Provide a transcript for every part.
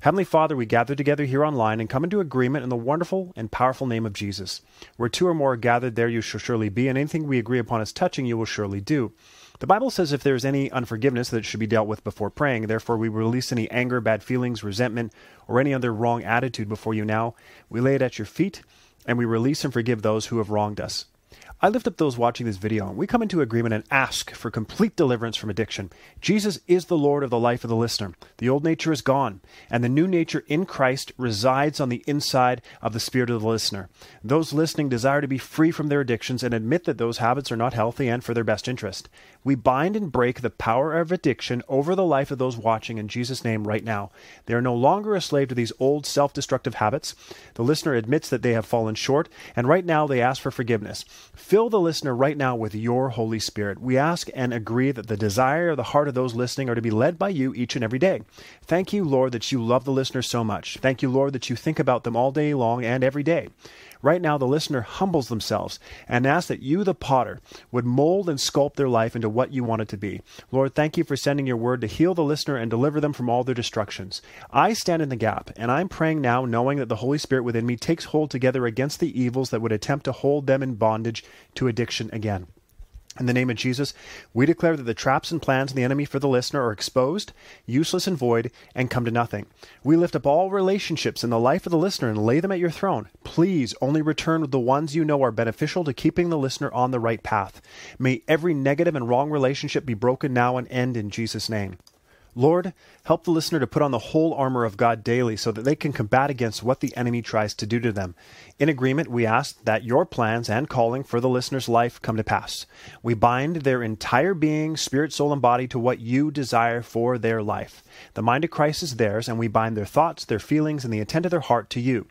Heavenly Father, we gather together here online and come into agreement in the wonderful and powerful name of Jesus. Where two or more are gathered, there you shall surely be, and anything we agree upon as touching you will surely do. The Bible says if there is any unforgiveness that should be dealt with before praying, therefore we release any anger, bad feelings, resentment, or any other wrong attitude before you now. We lay it at your feet, and we release and forgive those who have wronged us. I lift up those watching this video. and We come into agreement and ask for complete deliverance from addiction. Jesus is the Lord of the life of the listener. The old nature is gone, and the new nature in Christ resides on the inside of the spirit of the listener. Those listening desire to be free from their addictions and admit that those habits are not healthy and for their best interest. We bind and break the power of addiction over the life of those watching in Jesus' name right now. They are no longer a slave to these old self destructive habits. The listener admits that they have fallen short, and right now they ask for forgiveness. Fill the listener right now with your Holy Spirit. We ask and agree that the desire of the heart of those listening are to be led by you each and every day. Thank you, Lord, that you love the listener so much. Thank you, Lord, that you think about them all day long and every day. Right now, the listener humbles themselves and asks that you, the potter, would mold and sculpt their life into what you want it to be. Lord, thank you for sending your word to heal the listener and deliver them from all their destructions. I stand in the gap, and I'm praying now, knowing that the Holy Spirit within me takes hold together against the evils that would attempt to hold them in bondage to addiction again. In the name of Jesus, we declare that the traps and plans of the enemy for the listener are exposed, useless and void, and come to nothing. We lift up all relationships in the life of the listener and lay them at your throne. Please only return with the ones you know are beneficial to keeping the listener on the right path. May every negative and wrong relationship be broken now and end in Jesus' name. Lord, help the listener to put on the whole armor of God daily so that they can combat against what the enemy tries to do to them. In agreement, we ask that your plans and calling for the listener's life come to pass. We bind their entire being, spirit, soul, and body to what you desire for their life. The mind of Christ is theirs, and we bind their thoughts, their feelings, and the intent of their heart to you.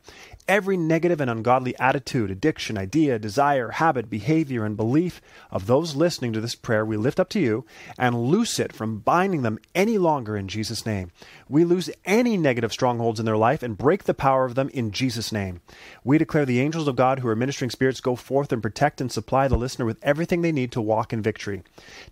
Every negative and ungodly attitude, addiction, idea, desire, habit, behavior, and belief of those listening to this prayer we lift up to you and loose it from binding them any longer in Jesus' name. We lose any negative strongholds in their life and break the power of them in Jesus' name. We declare the angels of God who are ministering spirits go forth and protect and supply the listener with everything they need to walk in victory.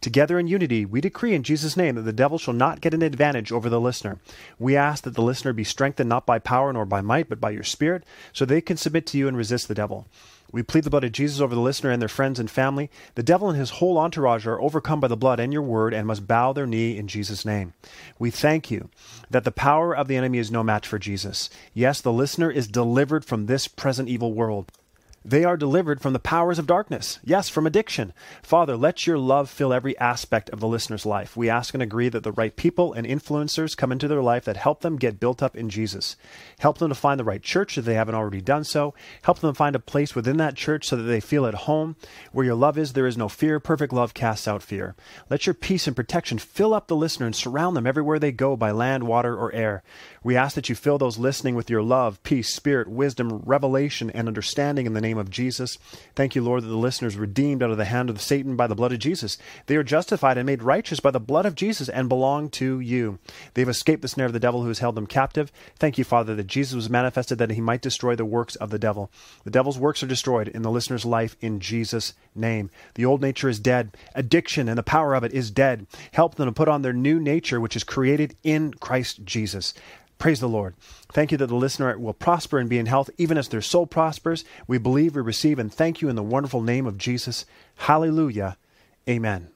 Together in unity, we decree in Jesus' name that the devil shall not get an advantage over the listener. We ask that the listener be strengthened not by power nor by might, but by your spirit so they can submit to you and resist the devil. We plead the blood of Jesus over the listener and their friends and family. The devil and his whole entourage are overcome by the blood and your word and must bow their knee in Jesus' name. We thank you that the power of the enemy is no match for Jesus. Yes, the listener is delivered from this present evil world. They are delivered from the powers of darkness. Yes, from addiction. Father, let your love fill every aspect of the listener's life. We ask and agree that the right people and influencers come into their life that help them get built up in Jesus. Help them to find the right church if they haven't already done so. Help them find a place within that church so that they feel at home. Where your love is, there is no fear. Perfect love casts out fear. Let your peace and protection fill up the listener and surround them everywhere they go by land, water, or air. We ask that you fill those listening with your love, peace, spirit, wisdom, revelation, and understanding in the name name of Jesus. Thank you, Lord, that the listeners redeemed out of the hand of Satan by the blood of Jesus. They are justified and made righteous by the blood of Jesus and belong to you. They've escaped the snare of the devil who has held them captive. Thank you, Father, that Jesus was manifested that he might destroy the works of the devil. The devil's works are destroyed in the listener's life in Jesus' name. The old nature is dead. Addiction and the power of it is dead. Help them to put on their new nature, which is created in Christ Jesus. Praise the Lord. Thank you that the listener will prosper and be in health, even as their soul prospers. We believe, we receive, and thank you in the wonderful name of Jesus. Hallelujah. Amen.